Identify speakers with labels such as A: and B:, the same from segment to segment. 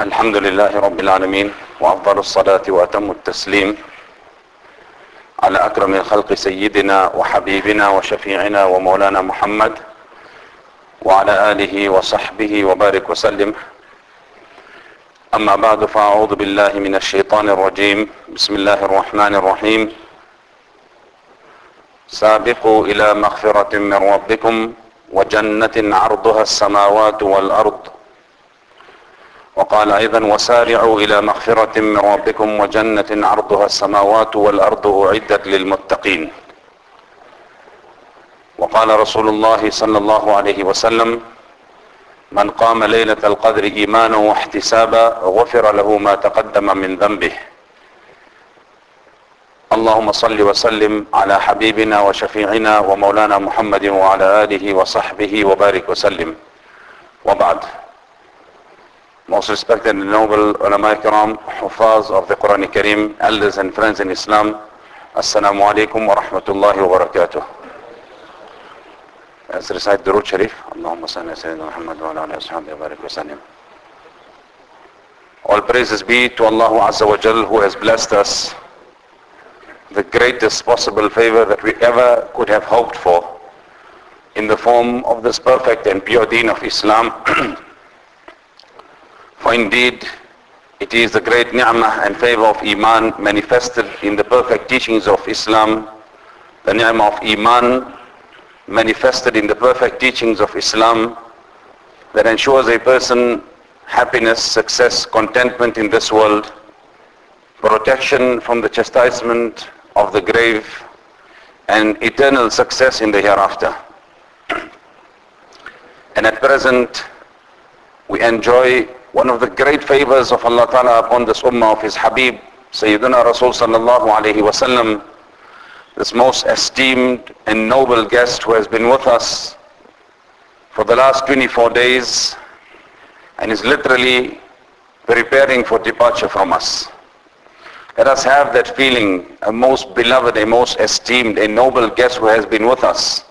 A: الحمد لله رب العالمين وأفضل الصلاة وأتم التسليم على أكرم الخلق سيدنا وحبيبنا وشفيعنا ومولانا محمد وعلى آله وصحبه وبارك وسلم. أما بعد فأعوذ بالله من الشيطان الرجيم. بسم الله الرحمن الرحيم. سابقوا إلى مغفرة من ربكم وجنة عرضها السماوات والأرض وقال أيضا وسارعوا إلى مغفرة من ربكم وجنة عرضها السماوات والأرض أعدت للمتقين. وقال رسول الله صلى الله عليه وسلم من قام ليلة القدر إيمانا واحتسابا غفر له ما تقدم من ذنبه. اللهم صل وسلم على حبيبنا وشفيعنا ومولانا محمد وعلى آله وصحبه وبارك وسلم. وبعد. Most respected and noble ulama kiram, hufaz of the Quran Kareem, elders and friends in Islam, Assalamu alaikum wa rahmatullahi wa barakatuh. Let's recite Sharif. Allahumma salli Sayyidina Muhammad wa ala wa barik wa. All praises be to Allah Azza wa Jal who has blessed us the greatest possible favor that we ever could have hoped for in the form of this perfect and pure deen of Islam. For indeed, it is the great ni'mah and favor of Iman manifested in the perfect teachings of Islam, the ni'mah of Iman manifested in the perfect teachings of Islam that ensures a person happiness, success, contentment in this world, protection from the chastisement of the grave, and eternal success in the hereafter. And at present, we enjoy one of the great favors of Allah Ta'ala upon this ummah of His Habib, Sayyidina Rasul Sallallahu Alaihi Wasallam, this most esteemed and noble guest who has been with us for the last 24 days and is literally preparing for departure from us. Let us have that feeling, a most beloved, a most esteemed, a noble guest who has been with us.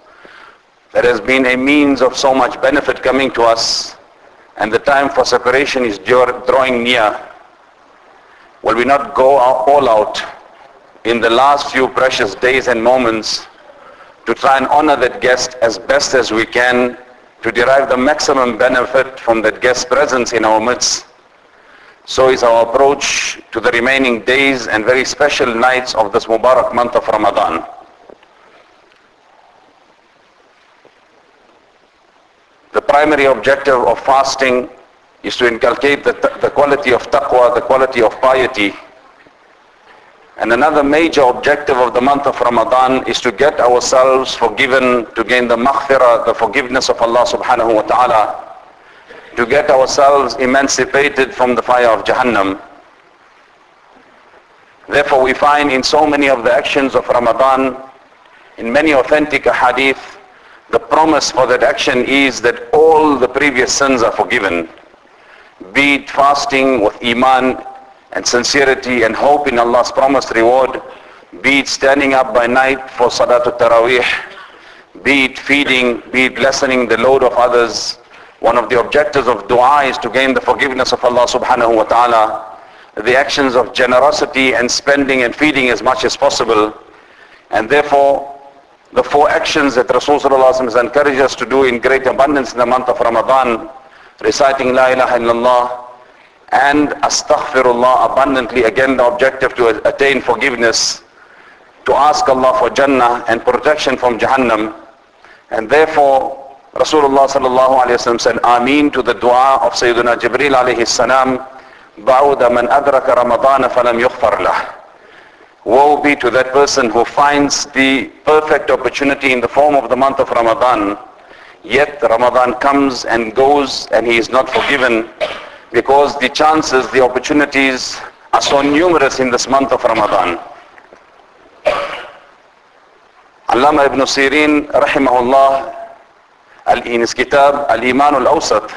A: That has been a means of so much benefit coming to us and the time for separation is drawing near. Will we not go all out in the last few precious days and moments to try and honor that guest as best as we can to derive the maximum benefit from that guest's presence in our midst? So is our approach to the remaining days and very special nights of this Mubarak month of Ramadan. Primary objective of fasting is to inculcate the, the quality of taqwa, the quality of piety. And another major objective of the month of Ramadan is to get ourselves forgiven, to gain the maghfirah, the forgiveness of Allah subhanahu wa ta'ala, to get ourselves emancipated from the fire of Jahannam. Therefore we find in so many of the actions of Ramadan, in many authentic hadith, the promise for that action is that all the previous sins are forgiven. Be it fasting with iman and sincerity and hope in Allah's promised reward, be it standing up by night for Salatul Taraweeh, be it feeding, be it lessening the load of others. One of the objectives of dua is to gain the forgiveness of Allah subhanahu wa ta'ala. The actions of generosity and spending and feeding as much as possible. And therefore, the four actions that Rasulullah has encouraged us to do in great abundance in the month of Ramadan, reciting La ilaha illallah and astaghfirullah abundantly, again the objective to attain forgiveness, to ask Allah for Jannah and protection from Jahannam. And therefore, Rasulullah sallallahu alayhi wa said, Ameen to the dua of Sayyidina Jibreel alayhi salam, بعود من أدرك رمضان فلم يغفر له. Woe be to that person who finds the perfect opportunity in the form of the month of Ramadan, yet Ramadan comes and goes and he is not forgiven because the chances, the opportunities are so numerous in this month of Ramadan. Allama ibn Sirin rahimahullah in his kitab Al-Iman al-Awsat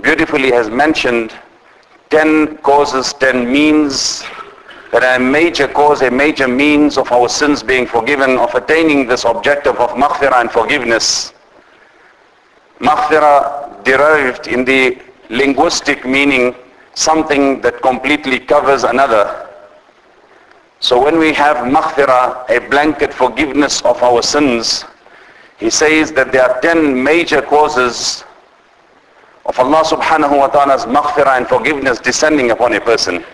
A: beautifully has mentioned 10 causes, 10 means that are a major cause, a major means of our sins being forgiven, of attaining this objective of maghfirah and forgiveness. Maghfirah derived in the linguistic meaning something that completely covers another. So when we have maghfirah, a blanket forgiveness of our sins, he says that there are 10 major causes of Allah subhanahu wa ta'ala's maghfirah and forgiveness descending upon a person.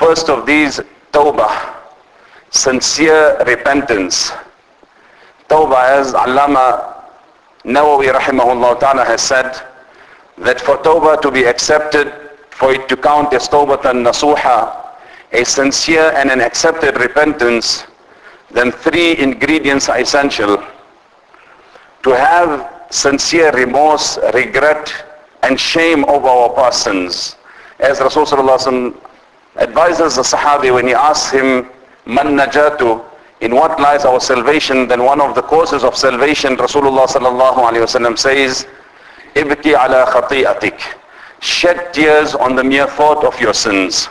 A: First of these, tawbah, sincere repentance. Tawbah as Allama Nawawi rahimahullah ta'ala has said, that for tawbah to be accepted, for it to count as tawbatan nasuha, a sincere and an accepted repentance, then three ingredients are essential. To have sincere remorse, regret, and shame over our past sins. As Rasulullah advises the Sahabi when he asks him, Man najatu, in what lies our salvation, then one of the causes of salvation, Rasulullah sallallahu alayhi wasallam says, Ibki ala khati'atik. Shed tears on the mere thought of your sins.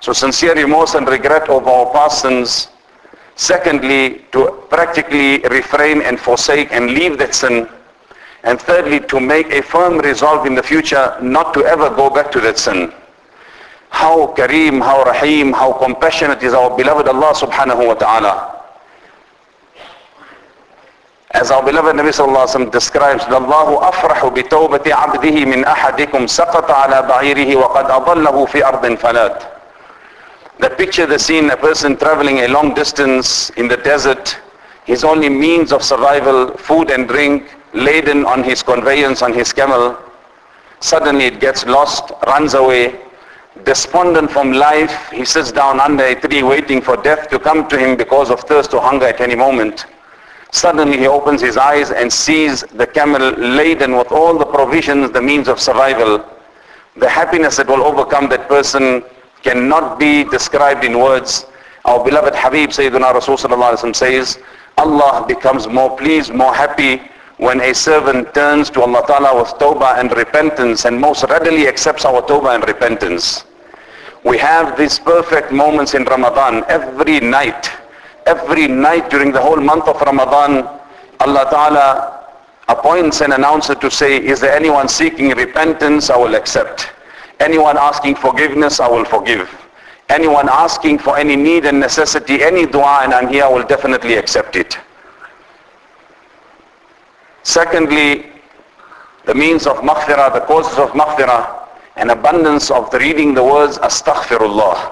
A: So sincere remorse and regret over our past sins. Secondly, to practically refrain and forsake and leave that sin. And thirdly, to make a firm resolve in the future not to ever go back to that sin. How Kareem, how Rahim, how compassionate is our beloved Allah subhanahu wa ta'ala. As our beloved Nabi sallallahu alaihi wasallam describes, "Allahu afrahu bi tawbati 'abdihi min ahadikum saqata 'ala ba'irihi wa qad adallahu fi ardin falat." The picture, the scene, a person traveling a long distance in the desert, his only means of survival, food and drink, laden on his conveyance, on his camel. Suddenly it gets lost, runs away, despondent from life. He sits down under a tree waiting for death to come to him because of thirst or hunger at any moment. Suddenly he opens his eyes and sees the camel laden with all the provisions, the means of survival. The happiness that will overcome that person cannot be described in words. Our beloved Habib Sayyidina Rasulullah says, Allah becomes more pleased, more happy when a servant turns to Allah Ta'ala with tawbah and repentance and most readily accepts our tawbah and repentance. We have these perfect moments in Ramadan every night every night during the whole month of Ramadan, Allah Ta'ala appoints an announcer to say, is there anyone seeking repentance? I will accept. Anyone asking forgiveness? I will forgive. Anyone asking for any need and necessity, any dua and I'm here, I will definitely accept it. Secondly, the means of maghfirah, the causes of maghfirah, an abundance of the reading the words astaghfirullah.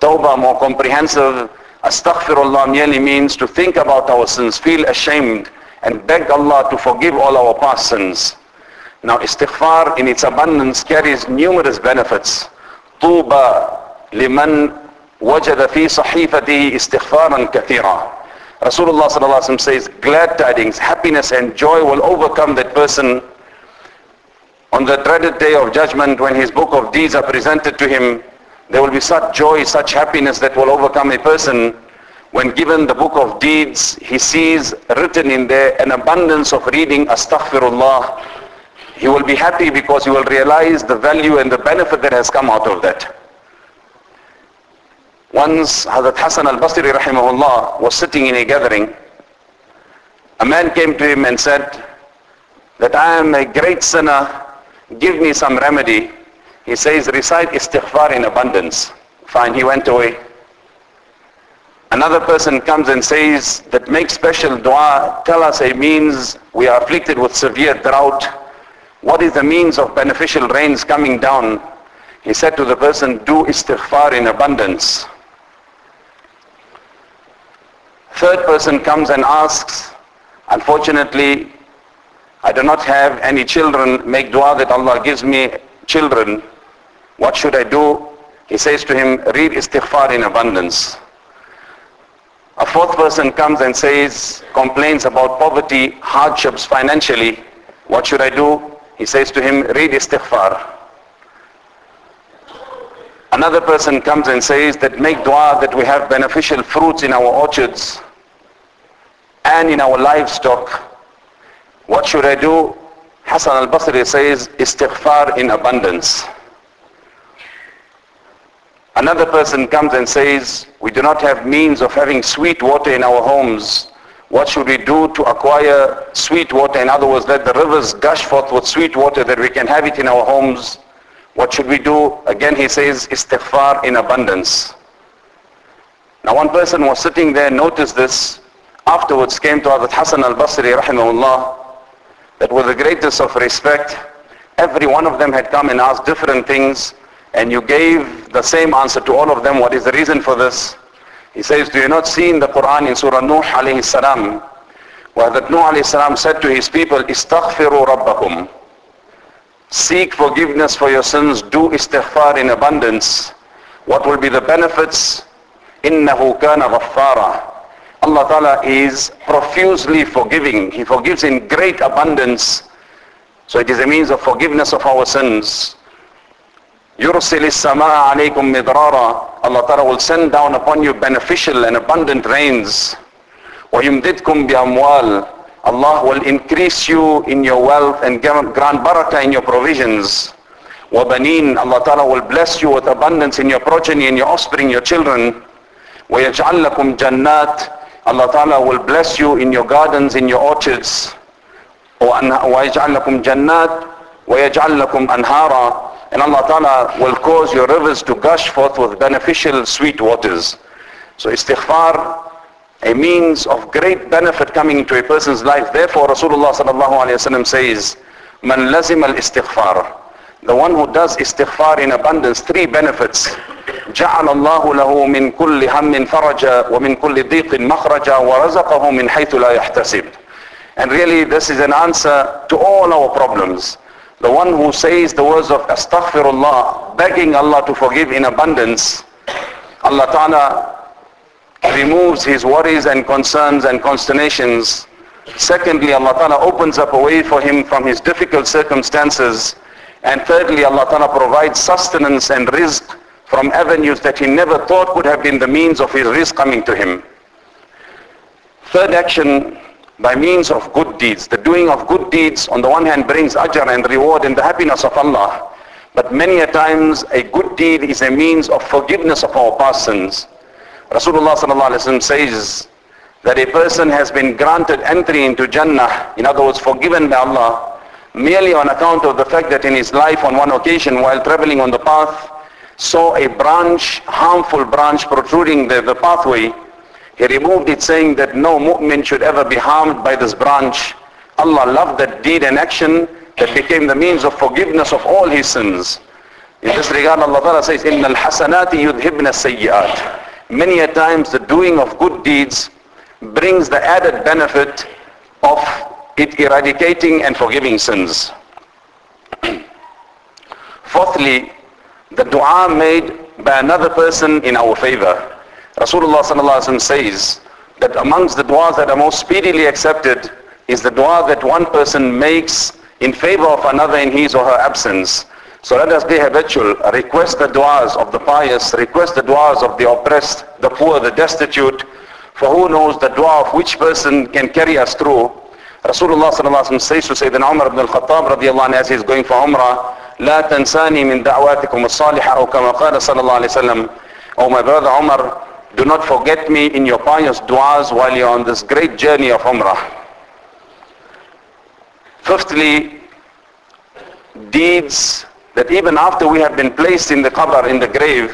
A: Tawbah more comprehensive Astaghfirullah merely means to think about our sins, feel ashamed and beg Allah to forgive all our past sins. Now istighfar in its abundance carries numerous benefits. طوبى لمن وجد في صحيفته استغفارا كثيرا. Rasulullah sallallahu says, glad tidings, happiness and joy will overcome that person on the dreaded day of judgment when his book of deeds are presented to him there will be such joy, such happiness that will overcome a person when given the book of deeds, he sees written in there an abundance of reading astaghfirullah. He will be happy because he will realize the value and the benefit that has come out of that. Once Hazrat Hassan al-Basri rahimahullah was sitting in a gathering. A man came to him and said that I am a great sinner. Give me some remedy. He says, recite istighfar in abundance. Fine, he went away. Another person comes and says that make special dua, tell us a means we are afflicted with severe drought. What is the means of beneficial rains coming down? He said to the person, do istighfar in abundance. Third person comes and asks, unfortunately, I do not have any children. Make dua that Allah gives me children. What should I do? He says to him, read istighfar in abundance. A fourth person comes and says, complains about poverty, hardships financially. What should I do? He says to him, read istighfar. Another person comes and says that make dua that we have beneficial fruits in our orchards and in our livestock. What should I do? Hassan al-Basri says istighfar in abundance. Another person comes and says, we do not have means of having sweet water in our homes. What should we do to acquire sweet water? In other words, let the rivers gush forth with sweet water that we can have it in our homes. What should we do? Again he says istighfar in abundance. Now one person was sitting there, noticed this, afterwards came to Hazrat Hassan al-Basri rahimahullah, that with the greatest of respect, every one of them had come and asked different things, and you gave the same answer to all of them. What is the reason for this? He says, do you not see in the Quran in Surah Nuh alayhi salam, where that Nuh alayhi salam said to his people, Istaghfiru rabbakum. Seek forgiveness for your sins, do istighfar in abundance. What will be the benefits? إِنَّهُ كَانَ غَفَّارًا Allah Ta'ala is profusely forgiving. He forgives in great abundance. So it is a means of forgiveness of our sins. يُرْسِلِ السَّمَاءَ عَلَيْكُمْ مِدْرَارًا Allah Ta'ala will send down upon you beneficial and abundant rains. وَيُمْدِدْكُمْ بِأَمْوَالٍ Allah will increase you in your wealth and grant barakah in your provisions. وَبَنِينَ Allah Ta'ala will bless you with abundance in your progeny, in your offspring, your children. وَيَجْعَلْ لَكُمْ جَنَّاتٍ Allah Ta'ala will bless you in your gardens, in your orchards. وَيَجْعَلْ لَكُمْ جَنَّاتٍ وَيَجْعَلْ لَكُمْ أَنْهَارًا And Allah Ta'ala will cause your rivers to gush forth with beneficial sweet waters. So istighfar, a means of great benefit coming into a person's life. Therefore Rasulullah sallallahu alayhi wa says, Man lazim al-istighfar. The one who does istighfar in abundance, three benefits. جعل الله له من كل هم فرجا ومن كل ضيق مخرجا ورزقه من حيث لا يحتسب. And really this is an answer to all our problems. The one who says the words of astaghfirullah, begging Allah to forgive in abundance, Allah Ta'ala removes his worries and concerns and consternations. Secondly, Allah Ta'ala opens up a way for him from his difficult circumstances. And thirdly, Allah Ta'ala provides sustenance and rizq from avenues that he never thought would have been the means of his rizq coming to him. Third action, by means of good deeds. The doing of good deeds on the one hand brings ajr and reward and the happiness of Allah. But many a times a good deed is a means of forgiveness of our past sins. Rasulullah says that a person has been granted entry into Jannah, in other words forgiven by Allah, merely on account of the fact that in his life on one occasion while traveling on the path, saw a branch, harmful branch protruding the, the pathway. He removed it saying that no mu'min should ever be harmed by this branch. Allah loved that deed and action that became the means of forgiveness of all his sins. In this regard Allah Ta'ala says, إِنَّ الْحَسَنَاتِ يُذْهِبْنَ السَّيِّئَاتِ Many a times the doing of good deeds brings the added benefit of it eradicating and forgiving sins. Fourthly, the dua made by another person in our favor. Rasulullah sallallahu says that amongst the du'as that are most speedily accepted is the dua that one person makes in favor of another in his or her absence. So let us be habitual, request the du'as of the pious, request the du'as of the oppressed, the poor, the destitute, for who knows the dua of which person can carry us through. Rasulullah sallallahu says to Sayyidina Umar ibn al-Khattab radiallahu anhu as going for Umrah, لا تنساني من دعواتكم الصالحة أو كما قال صلى الله عليه وسلم Oh my brother Umar, do not forget me in your pious du'as while you're on this great journey of Umrah. Fifthly, deeds that even after we have been placed in the qabr, in the grave,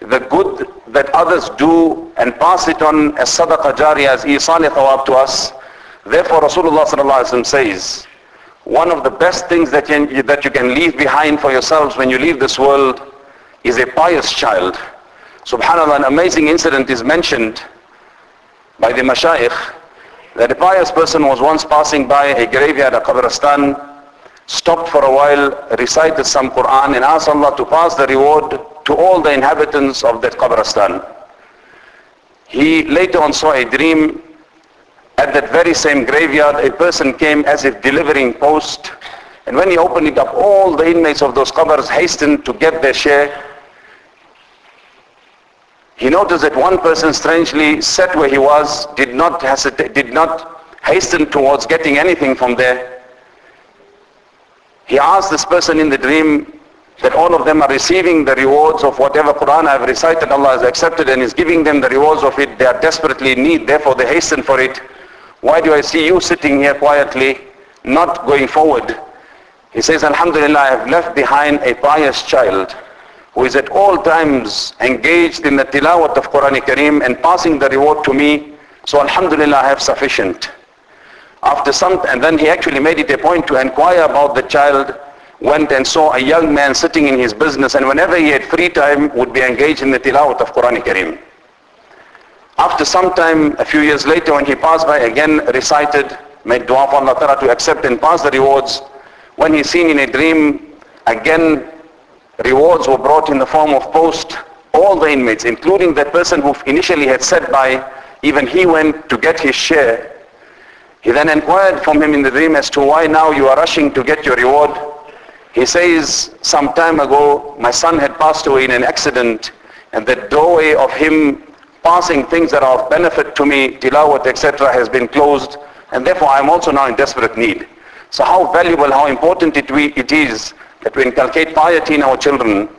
A: the good that others do and pass it on as sadaqah jariyah, as ihsan thawab to us. Therefore Rasulullah sallallahu alaihi wasallam says, one of the best things that, can, that you can leave behind for yourselves when you leave this world is a pious child. Subhanallah, an amazing incident is mentioned by the mashayikh that a pious person was once passing by a graveyard, a qabristan, stopped for a while, recited some Quran and asked Allah to pass the reward to all the inhabitants of that qabristan. He later on saw a dream at that very same graveyard, a person came as if delivering post. And when he opened it up, all the inmates of those qabrs hastened to get their share. He noticed that one person strangely sat where he was, did not hesitate, did not hasten towards getting anything from there. He asked this person in the dream that all of them are receiving the rewards of whatever Quran I have recited, Allah has accepted and is giving them the rewards of it. They are desperately in need, therefore they hasten for it. Why do I see you sitting here quietly, not going forward? He says, Alhamdulillah, I have left behind a pious child who is at all times engaged in the tilawat of Quran Kareem and passing the reward to me. So Alhamdulillah, I have sufficient. After some, and then he actually made it a point to inquire about the child, went and saw a young man sitting in his business and whenever he had free time would be engaged in the tilawat of Quran Kareem. After some time, a few years later when he passed by again recited, made dua for Allah Ta'ala to accept and pass the rewards. When he seen in a dream, again rewards were brought in the form of post. All the inmates, including that person who initially had sat by, even he went to get his share. He then inquired from him in the dream as to why now you are rushing to get your reward. He says, some time ago, my son had passed away in an accident and the doorway of him passing things that are of benefit to me, tilawat, etc., has been closed. And therefore, I am also now in desperate need. So how valuable, how important it, we, it is that we inculcate piety in our children,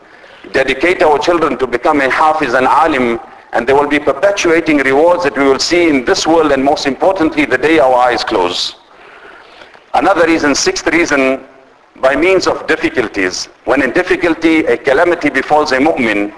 A: dedicate our children to become a hafiz and alim, and they will be perpetuating rewards that we will see in this world and most importantly the day our eyes close. Another reason, sixth reason, by means of difficulties. When in difficulty a calamity befalls a mu'min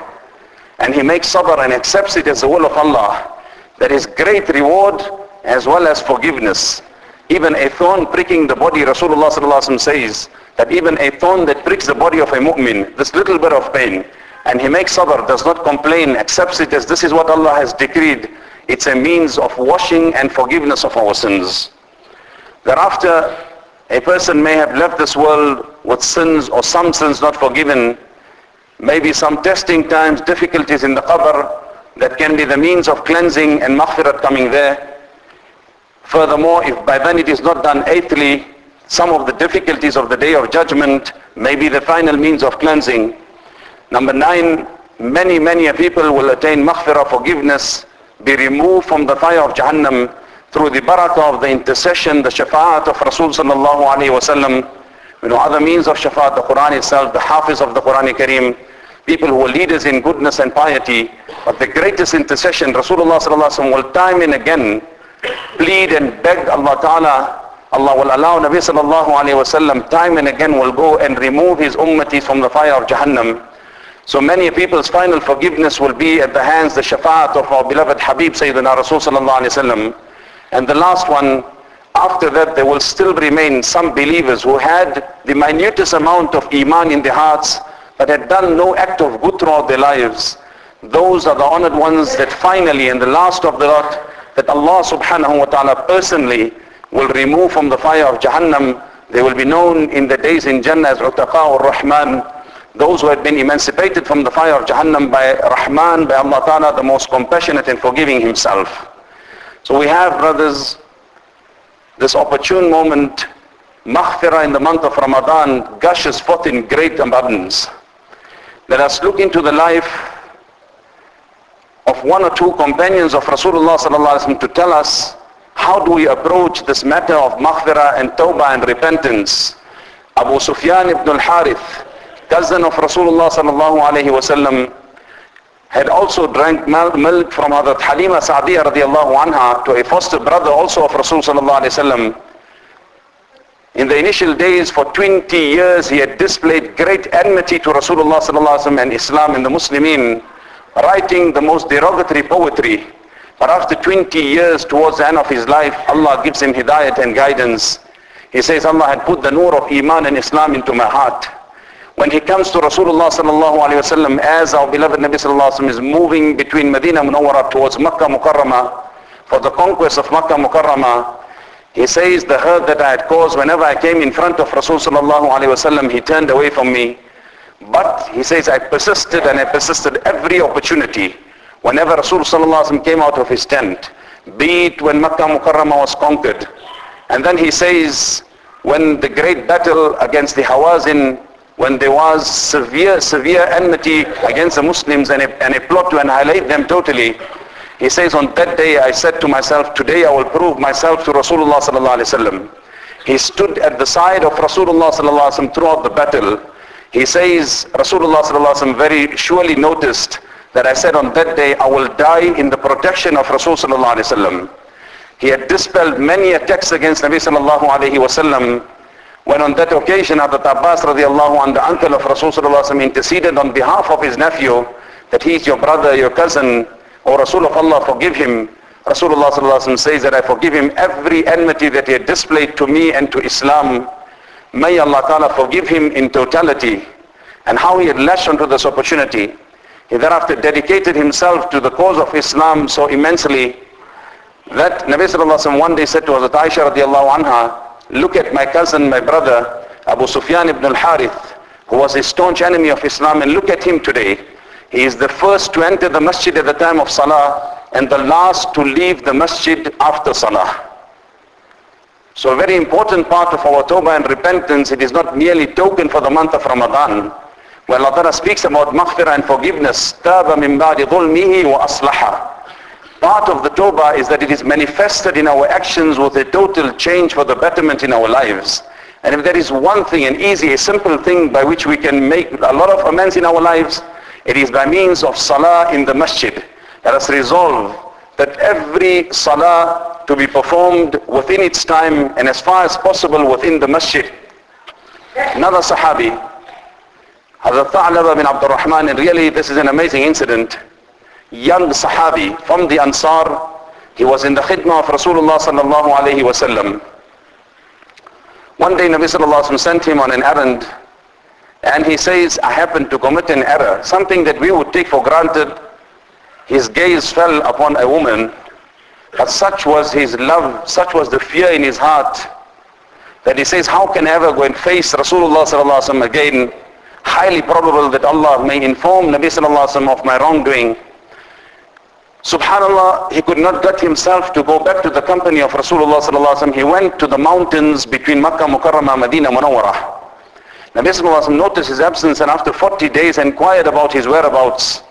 A: and he makes sabr and accepts it as the will of Allah, there is great reward as well as forgiveness. Even a thorn pricking the body, Rasulullah says that even a thorn that pricks the body of a mu'min, this little bit of pain, and he makes sabr, does not complain, accepts it as this is what Allah has decreed, it's a means of washing and forgiveness of our sins. Thereafter, a person may have left this world with sins or some sins not forgiven, maybe some testing times, difficulties in the qabr that can be the means of cleansing and maghfirat coming there. Furthermore, if by then it is not done eighthly, some of the difficulties of the day of judgment may be the final means of cleansing. Number nine, many, many people will attain maghfirah, forgiveness, be removed from the fire of Jahannam through the barakah of the intercession, the shafa'at of Rasul sallallahu alayhi wasallam, you know, other means of shafa'at, the Quran itself, the hafiz of the Quran Kareem, people who are leaders in goodness and piety, but the greatest intercession, Rasulullah sallallahu will time and again plead and beg Allah Ta'ala Allah will allow Nabi sallallahu alayhi wasallam time and again will go and remove his ummatis from the fire of Jahannam. So many people's final forgiveness will be at the hands, the shafa'at of our beloved Habib Sayyidina Rasul sallallahu alayhi wasallam. And the last one, after that there will still remain some believers who had the minutest amount of iman in their hearts but had done no act of good throughout their lives. Those are the honored ones that finally in the last of the lot that Allah subhanahu wa ta'ala personally will remove from the fire of Jahannam. They will be known in the days in Jannah as Utaqa rahman those who had been emancipated from the fire of Jahannam by Rahman, by Allah Ta'ala, the most compassionate and forgiving himself. So we have, brothers, this opportune moment, maghfirah in the month of Ramadan gushes forth in great abundance. Let us look into the life of one or two companions of Rasulullah sallallahu to tell us how do we approach this matter of maghfirah and tawbah and repentance. Abu Sufyan ibn al-Harith, cousin of Rasulullah sallallahu alayhi wasallam, had also drank milk from Hadrat Halima Sa'diyah radiallahu anha to a foster brother also of Rasul sallallahu alayhi wasallam. In the initial days, for 20 years, he had displayed great enmity to Rasulullah sallallahu and Islam and the Muslimin, writing the most derogatory poetry. But after 20 years towards the end of his life, Allah gives him hidayat and guidance. He says, Allah had put the nur of Iman and Islam into my heart. When he comes to Rasulullah sallallahu alayhi wasallam as our beloved Nabi sallallahu alayhi wasallam is moving between Medina Munawwara towards Makkah Mukarramah for the conquest of Makkah Mukarramah, he says the hurt that I had caused whenever I came in front of Rasulullah he turned away from me. But he says I persisted and I persisted every opportunity whenever Rasul sallallahu came out of his tent, be it when Makkah Mukarramah was conquered. And then he says when the great battle against the Hawazin when there was severe, severe enmity against the Muslims and a, and a plot to annihilate them totally, he says, on that day I said to myself, today I will prove myself to Rasulullah sallallahu. He stood at the side of Rasulullah sallallahu throughout the battle. He says, Rasulullah sallallahu very surely noticed that I said on that day I will die in the protection of Rasul sallallahu. He had dispelled many attacks against Nabi sallallahu alaihi wasallam When on that occasion Hazrat Abbas radiallahu anh, the uncle of Rasulullah interceded on behalf of his nephew that he is your brother, your cousin, or Rasul of Allah, forgive him. Rasulullah says that I forgive him every enmity that he had displayed to me and to Islam. May Allah Ta'ala forgive him in totality and how he had lashed onto this opportunity. He thereafter dedicated himself to the cause of Islam so immensely that Nabi Sallallahu one day said to Hazrat Aisha radiallahu anha, look at my cousin, my brother, Abu Sufyan ibn al-Harith, who was a staunch enemy of Islam and look at him today. He is the first to enter the masjid at the time of salah and the last to leave the masjid after salah. So a very important part of our tawbah and repentance, it is not merely token for the month of Ramadan. Where Allah Ta'ala speaks about maghfirah and forgiveness, تَابَ مِن بَعْدِ ظُلْمِهِ وَأَصْلَحَ Part of the tawbah is that it is manifested in our actions with a total change for the betterment in our lives. And if there is one thing, an easy, a simple thing by which we can make a lot of amends in our lives, it is by means of salah in the masjid. Let us resolve that every salah to be performed within its time and as far as possible within the masjid. Another sahabi, Hazrat Tha'laba bin Abdul Rahman, and really this is an amazing incident. Young sahabi from the Ansar, he was in the khidmah of Rasulullah sallallahu alayhi wasallam. One day Nabi sallallahu alayhi sent him on an errand and he says, I happened to commit an error, something that we would take for granted his gaze fell upon a woman, but such was his love, such was the fear in his heart, that he says, how can I ever go and face Rasulullah sallallahu again? Highly probable that Allah may inform Nabi sallallahu of my wrongdoing. Subhanallah, he could not get himself to go back to the company of Rasulullah sallallahu He went to the mountains between Makkah, Mukarramah, Medina, Munawwarah. Nabi sallallahu noticed his absence and after 40 days inquired about his whereabouts.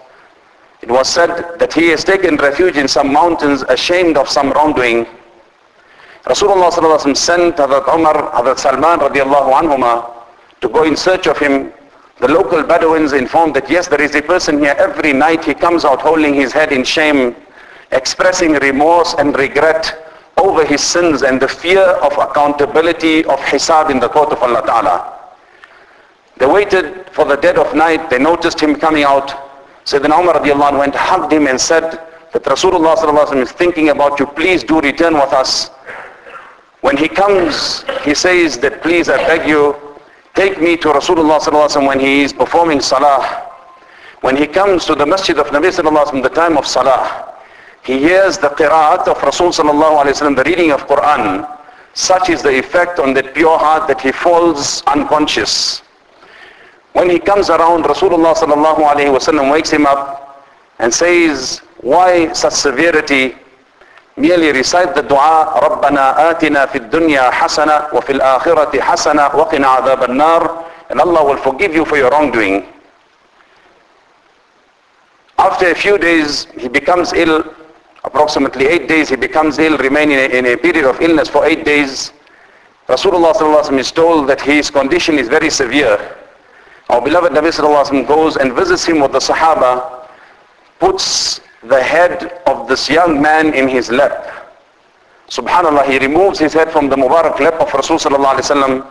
A: It was said that he has taken refuge in some mountains ashamed of some wrongdoing. Rasulullah sent Hazrat Umar, Hazrat Salman radiallahu to go in search of him. The local Bedouins informed that yes, there is a person here every night he comes out holding his head in shame, expressing remorse and regret over his sins and the fear of accountability of hisab in the court of Allah Ta'ala. They waited for the dead of night, they noticed him coming out, Sayyidina Umar radiallahu went, hugged him and said that Rasulullah sallallahu is thinking about you, please do return with us. When he comes, he says that please I beg you, take me to Rasulullah sallallahu when he is performing salah. When he comes to the masjid of Nabi sallallahu in the time of salah, he hears the qira'at of Rasul sallallahu wasallam, the reading of Quran. Such is the effect on that pure heart that he falls unconscious. When he comes around, Rasulullah sallallahu alayhi wasallam wakes him up and says, why such severity? Merely recite the dua, رَبَّنَا آتِنَا فِي الدُّنْيَا حَسَنَةً وَفِي الْآخِرَةِ حَسَنَةً وَقِنَا عَذَابَ النَّارِ And Allah will forgive you for your wrongdoing. After a few days, he becomes ill. Approximately eight days, he becomes ill, remaining in a period of illness for eight days. Rasulullah sallallahu is told that his condition is very severe. Our beloved Nabi Sallallahu goes and visits him with the Sahaba, puts the head of this young man in his lap. Subhanallah, he removes his head from the Mubarak lap of Rasul Sallallahu Alaihi Wasallam.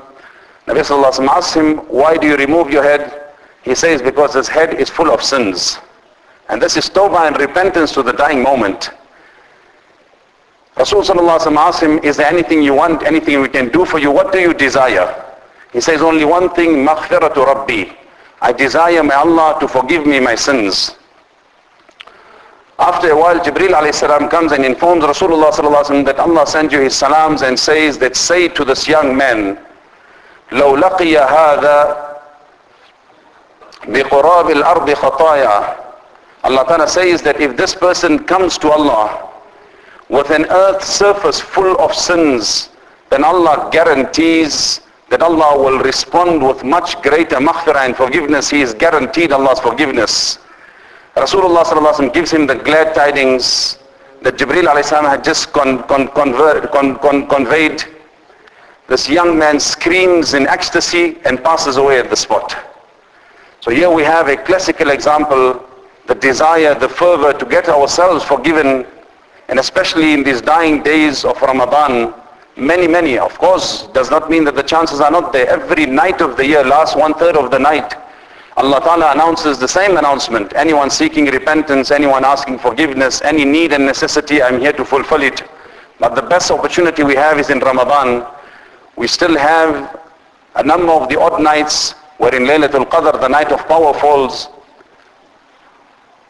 A: Nabi Sallallahu asks him, why do you remove your head? He says, because his head is full of sins. And this is tawbah and repentance to the dying moment. Rasul Sallallahu asks him, is there anything you want, anything we can do for you? What do you desire? He says only one thing, maghfiratu rabbi. I desire my Allah to forgive me my sins. After a while, Jibril alayhi comes and informs Rasulullah sallallahu that Allah sends you his salams and says that say to this young man, لو لقي هذا بقراب الأرض خطايا Allah Ta'ala says that if this person comes to Allah with an earth surface full of sins, then Allah guarantees that Allah will respond with much greater maghfirah and forgiveness. He is guaranteed Allah's forgiveness. Rasulullah gives him the glad tidings that Jibreel had just con- con- con- conveyed. This young man screams in ecstasy and passes away at the spot. So here we have a classical example, the desire, the fervor to get ourselves forgiven, and especially in these dying days of Ramadan, Many, many. Of course, does not mean that the chances are not there. Every night of the year, last one third of the night, Allah Ta'ala announces the same announcement. Anyone seeking repentance, anyone asking forgiveness, any need and necessity, I'm here to fulfill it. But the best opportunity we have is in Ramadan. We still have a number of the odd nights wherein Laylatul Qadr, the night of power falls.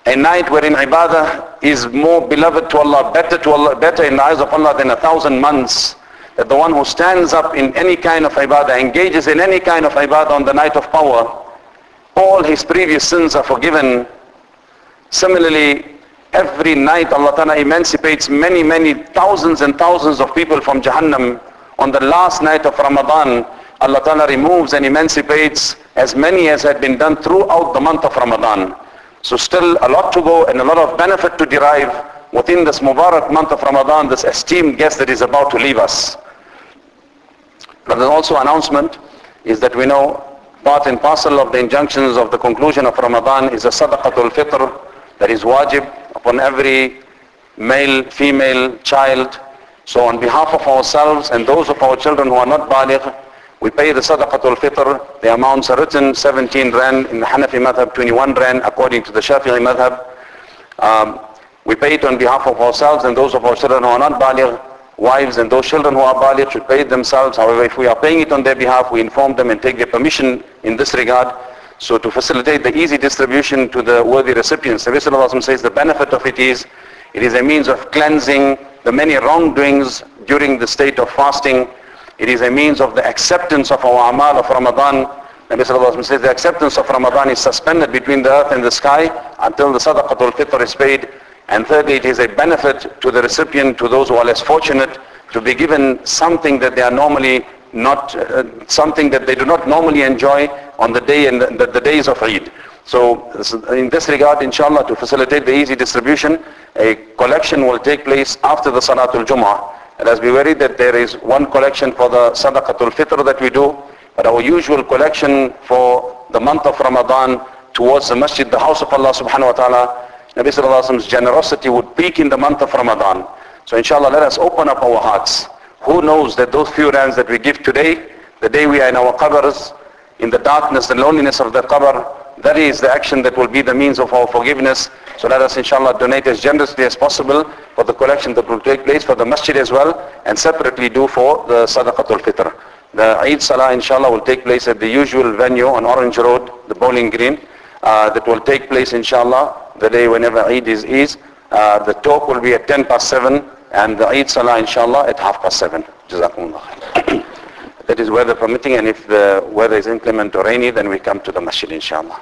A: A night wherein ibadah is more beloved to Allah, better to Allah, better in the eyes of Allah than a thousand months. That the one who stands up in any kind of ibadah, engages in any kind of ibadah on the night of power, all his previous sins are forgiven. Similarly, every night Allah Ta'ala emancipates many, many thousands and thousands of people from Jahannam. On the last night of Ramadan, Allah Ta'ala removes and emancipates as many as had been done throughout the month of Ramadan. So still a lot to go and a lot of benefit to derive within this Mubarak month of Ramadan, this esteemed guest that is about to leave us. But there's also announcement is that we know part and parcel of the injunctions of the conclusion of Ramadan is a sadaqatul fitr that is wajib upon every male, female, child. So on behalf of ourselves and those of our children who are not baligh, we pay the sadaqatul fitr. The amounts are written 17 rand in the Hanafi madhab, 21 rand according to the Shafi'i madhab. Um, we pay it on behalf of ourselves and those of our children who are not baligh. Wives and those children who are baligh should pay it themselves. However, if we are paying it on their behalf, we inform them and take their permission in this regard. So to facilitate the easy distribution to the worthy recipients, the Prophet says the benefit of it is, it is a means of cleansing the many wrongdoings during the state of fasting it is a means of the acceptance of our amal of Ramadan. Nabi Sallallahu says the acceptance of Ramadan is suspended between the earth and the sky until the sadaqatul fitr is paid. And thirdly, it is a benefit to the recipient, to those who are less fortunate, to be given something that they are normally not, uh, something that they do not normally enjoy on the day and the, the days of Eid. So in this regard, inshallah, to facilitate the easy distribution, a collection will take place after the Salatul Jum'ah. Let us be worried that there is one collection for the Sadaqatul Fitr that we do, but our usual collection for the month of Ramadan towards the masjid, the house of Allah subhanahu wa ta'ala, Nabi sallallahu alayhi wa generosity would peak in the month of Ramadan. So inshallah let us open up our hearts. Who knows that those few rands that we give today, the day we are in our qabrs, in the darkness, and loneliness of the qabr, that is the action that will be the means of our forgiveness. So let us inshallah donate as generously as possible for the collection that will take place for the masjid as well and separately do for the sadaqatul fitr. The Eid Salah inshallah will take place at the usual venue on Orange Road, the bowling green. Uh, that will take place inshallah the day whenever Eid is. is. Uh, the talk will be at 10 past 7 and the Eid Salah inshallah at half past 7. Jazakumullah That is weather permitting and if the weather is inclement or rainy then we come to the masjid inshallah.